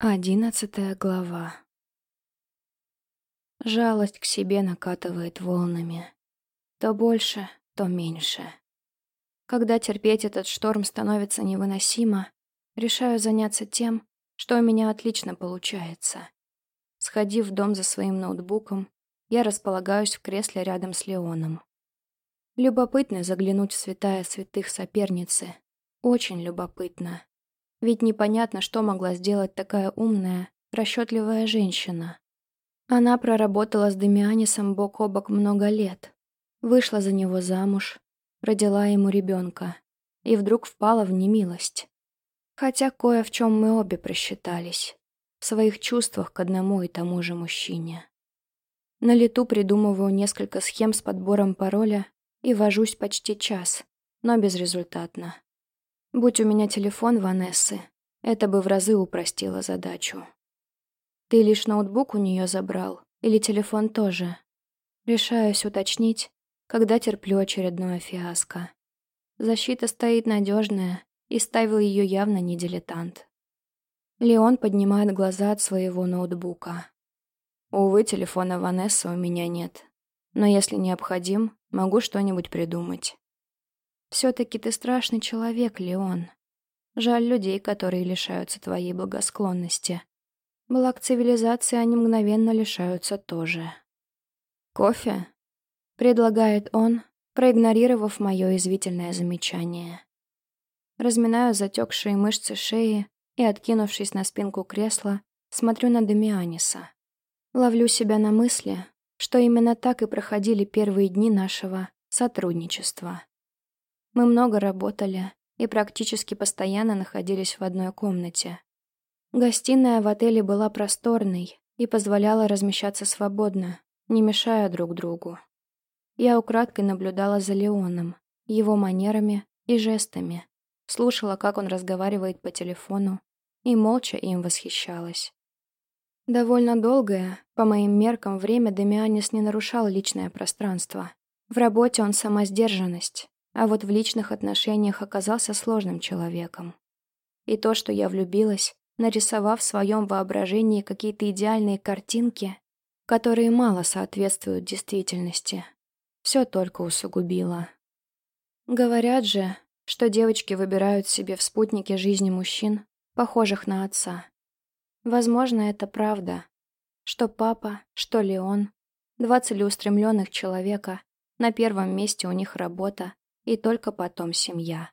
Одиннадцатая глава. Жалость к себе накатывает волнами. То больше, то меньше. Когда терпеть этот шторм становится невыносимо, решаю заняться тем, что у меня отлично получается. Сходив в дом за своим ноутбуком, я располагаюсь в кресле рядом с Леоном. Любопытно заглянуть в святая святых соперницы. Очень любопытно. Ведь непонятно, что могла сделать такая умная, расчетливая женщина. Она проработала с Демианисом бок о бок много лет, вышла за него замуж, родила ему ребенка и вдруг впала в немилость. Хотя кое в чем мы обе просчитались, в своих чувствах к одному и тому же мужчине. На лету придумываю несколько схем с подбором пароля и вожусь почти час, но безрезультатно. Будь у меня телефон Ванессы, это бы в разы упростило задачу. Ты лишь ноутбук у нее забрал, или телефон тоже? Решаюсь уточнить, когда терплю очередное фиаско. Защита стоит надежная, и ставил ее явно не дилетант. Леон поднимает глаза от своего ноутбука. Увы, телефона Ванессы у меня нет. Но если необходим, могу что-нибудь придумать. Все-таки ты страшный человек, Леон. Жаль людей, которые лишаются твоей благосклонности. Благ цивилизации они мгновенно лишаются тоже. «Кофе?» — предлагает он, проигнорировав мое извительное замечание. Разминаю затекшие мышцы шеи и, откинувшись на спинку кресла, смотрю на Демианиса. Ловлю себя на мысли, что именно так и проходили первые дни нашего сотрудничества. Мы много работали и практически постоянно находились в одной комнате. Гостиная в отеле была просторной и позволяла размещаться свободно, не мешая друг другу. Я украдкой наблюдала за Леоном, его манерами и жестами, слушала, как он разговаривает по телефону, и молча им восхищалась. Довольно долгое, по моим меркам, время Демианис не нарушал личное пространство. В работе он сама сдержанность, а вот в личных отношениях оказался сложным человеком. И то, что я влюбилась, нарисовав в своем воображении какие-то идеальные картинки, которые мало соответствуют действительности, все только усугубило. Говорят же, что девочки выбирают себе в спутнике жизни мужчин, похожих на отца. Возможно, это правда, что папа, что Леон, два целеустремленных человека, на первом месте у них работа, и только потом семья.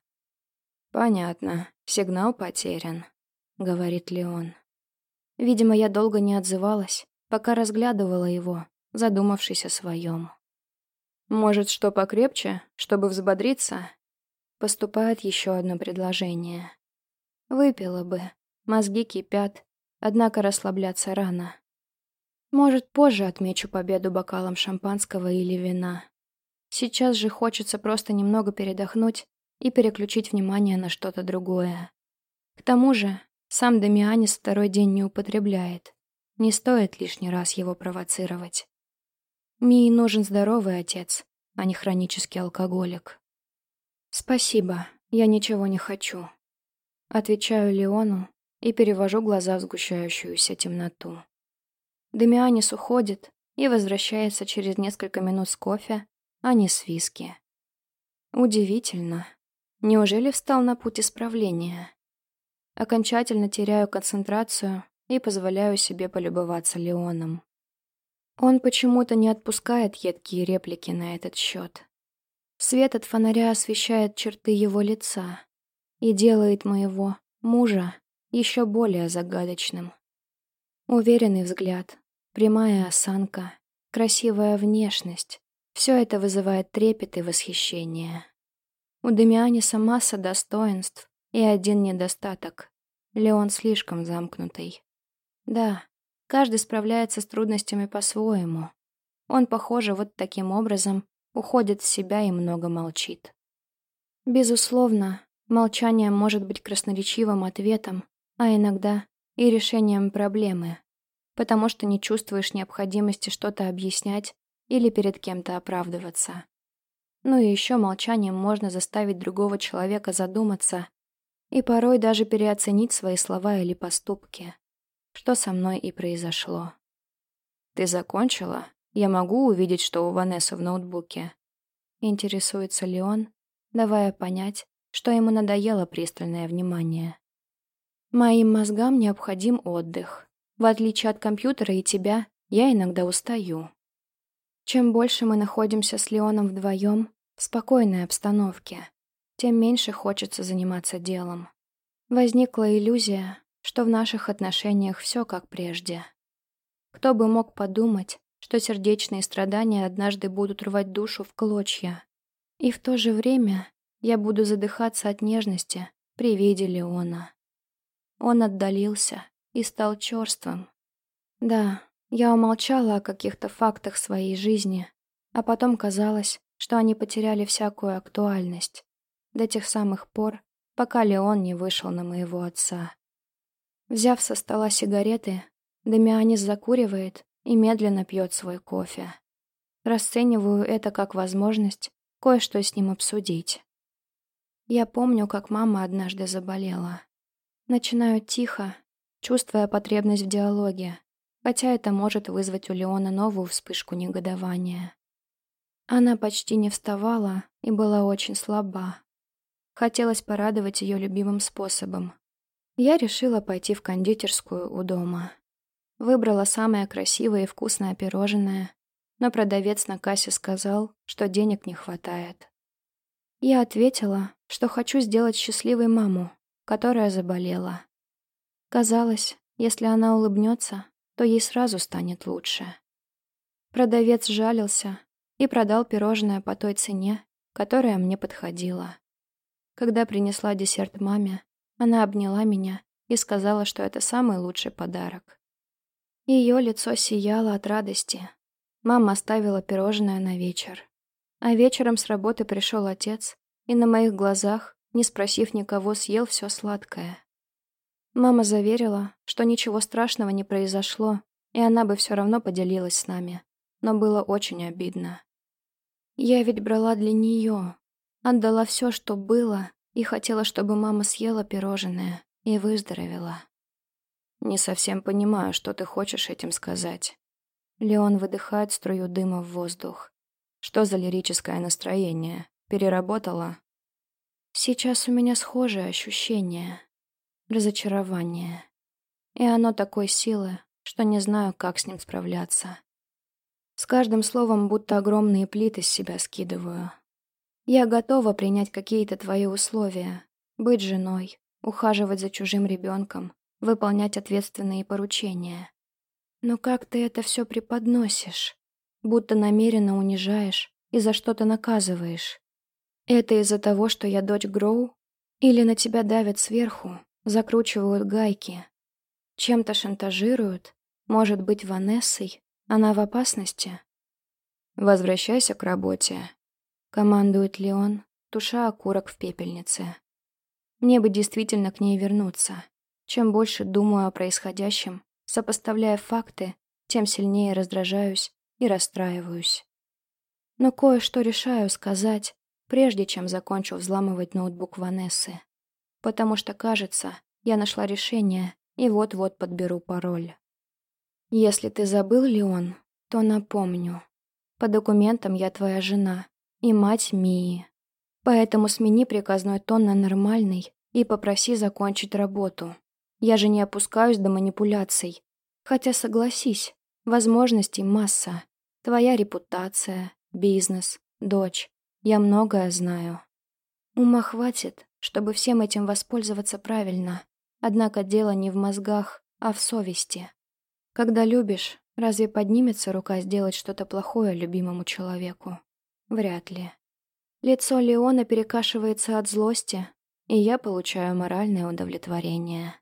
«Понятно, сигнал потерян», — говорит Леон. Видимо, я долго не отзывалась, пока разглядывала его, задумавшись о своем. «Может, что покрепче, чтобы взбодриться?» Поступает еще одно предложение. Выпила бы, мозги кипят, однако расслабляться рано. Может, позже отмечу победу бокалом шампанского или вина. Сейчас же хочется просто немного передохнуть и переключить внимание на что-то другое. К тому же, сам Дамианис второй день не употребляет. Не стоит лишний раз его провоцировать. Мии нужен здоровый отец, а не хронический алкоголик. «Спасибо, я ничего не хочу». Отвечаю Леону и перевожу глаза в сгущающуюся темноту. Демианис уходит и возвращается через несколько минут с кофе а не с виски. Удивительно. Неужели встал на путь исправления? Окончательно теряю концентрацию и позволяю себе полюбоваться Леоном. Он почему-то не отпускает едкие реплики на этот счет. Свет от фонаря освещает черты его лица и делает моего мужа еще более загадочным. Уверенный взгляд, прямая осанка, красивая внешность, все это вызывает трепет и восхищение. У Демианиса масса достоинств и один недостаток. Леон слишком замкнутый. Да, каждый справляется с трудностями по-своему. Он, похоже, вот таким образом уходит в себя и много молчит. Безусловно, молчание может быть красноречивым ответом, а иногда и решением проблемы, потому что не чувствуешь необходимости что-то объяснять или перед кем-то оправдываться. Ну и еще молчанием можно заставить другого человека задуматься и порой даже переоценить свои слова или поступки. что со мной и произошло. «Ты закончила? Я могу увидеть, что у Ванессы в ноутбуке?» Интересуется Леон, давая понять, что ему надоело пристальное внимание. Моим мозгам необходим отдых. В отличие от компьютера и тебя, я иногда устаю. Чем больше мы находимся с Леоном вдвоем в спокойной обстановке, тем меньше хочется заниматься делом. Возникла иллюзия, что в наших отношениях все как прежде. Кто бы мог подумать, что сердечные страдания однажды будут рвать душу в клочья. И в то же время я буду задыхаться от нежности при виде Леона. Он отдалился и стал черствым. Да, я умолчала о каких-то фактах своей жизни, а потом казалось, что они потеряли всякую актуальность до тех самых пор, пока Леон не вышел на моего отца. Взяв со стола сигареты, Дамианис закуривает и медленно пьет свой кофе. Расцениваю это как возможность кое-что с ним обсудить. Я помню, как мама однажды заболела. Начинаю тихо, чувствуя потребность в диалоге, хотя это может вызвать у Леона новую вспышку негодования. Она почти не вставала и была очень слаба. Хотелось порадовать ее любимым способом. Я решила пойти в кондитерскую у дома. Выбрала самое красивое и вкусное пирожное, но продавец на кассе сказал, что денег не хватает. Я ответила, что хочу сделать счастливой маму, которая заболела. Казалось, если она улыбнется, то ей сразу станет лучше. Продавец жалился и продал пирожное по той цене, которая мне подходила. Когда принесла десерт маме, она обняла меня и сказала, что это самый лучший подарок. Ее лицо сияло от радости. Мама оставила пирожное на вечер. А вечером с работы пришел отец и на моих глазах, не спросив никого, съел все сладкое. Мама заверила, что ничего страшного не произошло, и она бы все равно поделилась с нами, но было очень обидно. Я ведь брала для нее, отдала все, что было, и хотела, чтобы мама съела пирожное и выздоровела. Не совсем понимаю, что ты хочешь этим сказать. Леон выдыхает струю дыма в воздух. Что за лирическое настроение? Переработала? Сейчас у меня схожее ощущение. Разочарование. И оно такой силы, что не знаю, как с ним справляться. С каждым словом будто огромные плиты с себя скидываю. Я готова принять какие-то твои условия. Быть женой, ухаживать за чужим ребенком, выполнять ответственные поручения. Но как ты это все преподносишь? Будто намеренно унижаешь и за что-то наказываешь. Это из-за того, что я дочь Гроу? Или на тебя давят сверху, закручивают гайки? Чем-то шантажируют? Может быть, Ванессой? Она в опасности? Возвращайся к работе. Командует Леон, туша окурок в пепельнице. Мне бы действительно к ней вернуться. Чем больше думаю о происходящем, сопоставляя факты, тем сильнее раздражаюсь и расстраиваюсь. Но кое-что решаю сказать, прежде чем закончу взламывать ноутбук Ванессы. Потому что, кажется, я нашла решение и вот-вот подберу пароль. Если ты забыл, Леон, то напомню. По документам я твоя жена и мать Мии. Поэтому смени приказной тон на нормальный и попроси закончить работу. Я же не опускаюсь до манипуляций. Хотя, согласись, возможностей масса. Твоя репутация, бизнес, дочь. Я многое знаю. Ума хватит, чтобы всем этим воспользоваться правильно. Однако дело не в мозгах, а в совести. Когда любишь, разве поднимется рука сделать что-то плохое любимому человеку? Вряд ли. Лицо Леона перекашивается от злости, и я получаю моральное удовлетворение.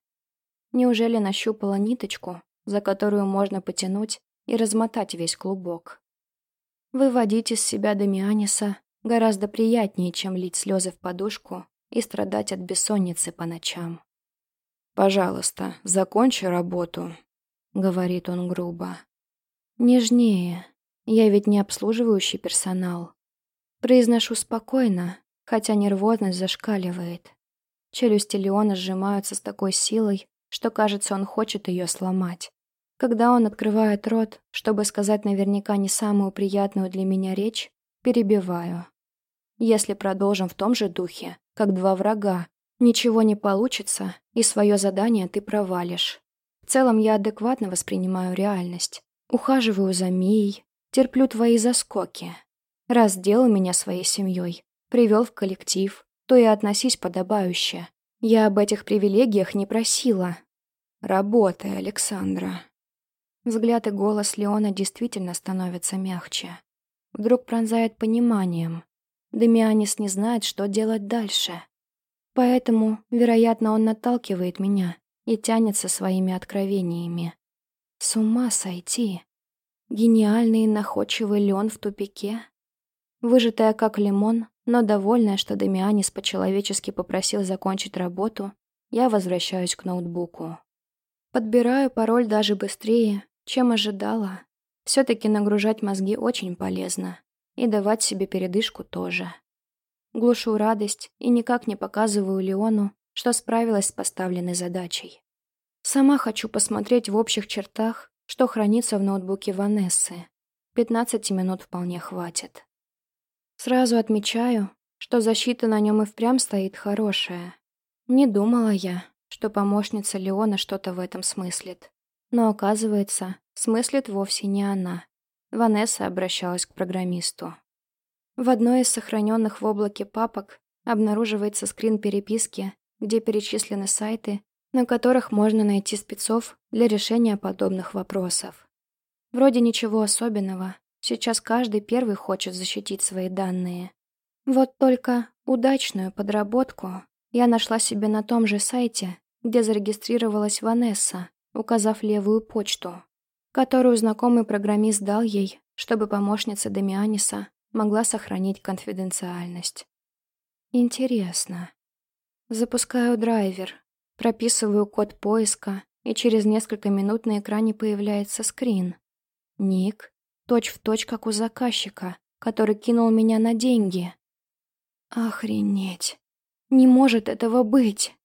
Неужели нащупала ниточку, за которую можно потянуть и размотать весь клубок? Выводить из себя Дамианиса Гораздо приятнее, чем лить слезы в подушку и страдать от бессонницы по ночам. «Пожалуйста, закончи работу», — говорит он грубо. «Нежнее. Я ведь не обслуживающий персонал. Произношу спокойно, хотя нервозность зашкаливает. Челюсти Леона сжимаются с такой силой, что, кажется, он хочет ее сломать. Когда он открывает рот, чтобы сказать наверняка не самую приятную для меня речь, перебиваю. Если продолжим в том же духе, как два врага, ничего не получится, и свое задание ты провалишь. В целом я адекватно воспринимаю реальность. Ухаживаю за Мией, терплю твои заскоки. Раз сделал меня своей семьей, привел в коллектив, то и относись подобающе. Я об этих привилегиях не просила. Работай, Александра. Взгляд и голос Леона действительно становятся мягче. Вдруг пронзает пониманием. Демианис не знает, что делать дальше. Поэтому, вероятно, он наталкивает меня и тянется своими откровениями. С ума сойти. Гениальный и находчивый Леон в тупике. Выжатая как лимон, но довольная, что Демианис по-человечески попросил закончить работу, я возвращаюсь к ноутбуку. Подбираю пароль даже быстрее, чем ожидала. Все-таки нагружать мозги очень полезно. И давать себе передышку тоже. Глушу радость и никак не показываю Леону, что справилась с поставленной задачей. Сама хочу посмотреть в общих чертах, что хранится в ноутбуке Ванессы. 15 минут вполне хватит. Сразу отмечаю, что защита на нем и впрямь стоит хорошая. Не думала я, что помощница Леона что-то в этом смыслит. Но оказывается, смыслит вовсе не она. Ванесса обращалась к программисту. В одной из сохраненных в облаке папок обнаруживается скрин переписки, где перечислены сайты, на которых можно найти спецов для решения подобных вопросов. Вроде ничего особенного, сейчас каждый первый хочет защитить свои данные. Вот только удачную подработку я нашла себе на том же сайте, где зарегистрировалась Ванесса, указав левую почту которую знакомый программист дал ей, чтобы помощница Демианиса могла сохранить конфиденциальность. Интересно. Запускаю драйвер, прописываю код поиска, и через несколько минут на экране появляется скрин. Ник, точь-в-точь, точь, как у заказчика, который кинул меня на деньги. Охренеть. Не может этого быть.